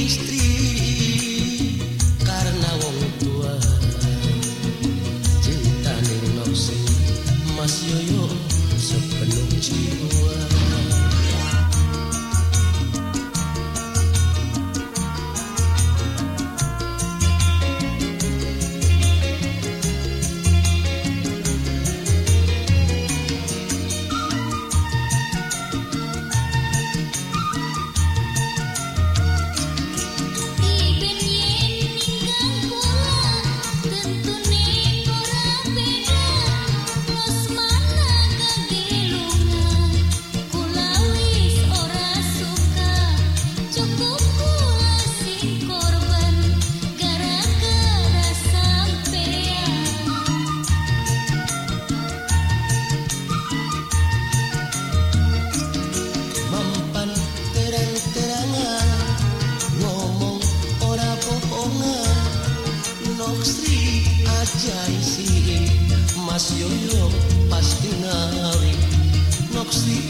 istri karena wong tua cinta ning mas yoyo sepenuh jiwa Jai Siri, Mas Yoyo, Pastinari, Noxi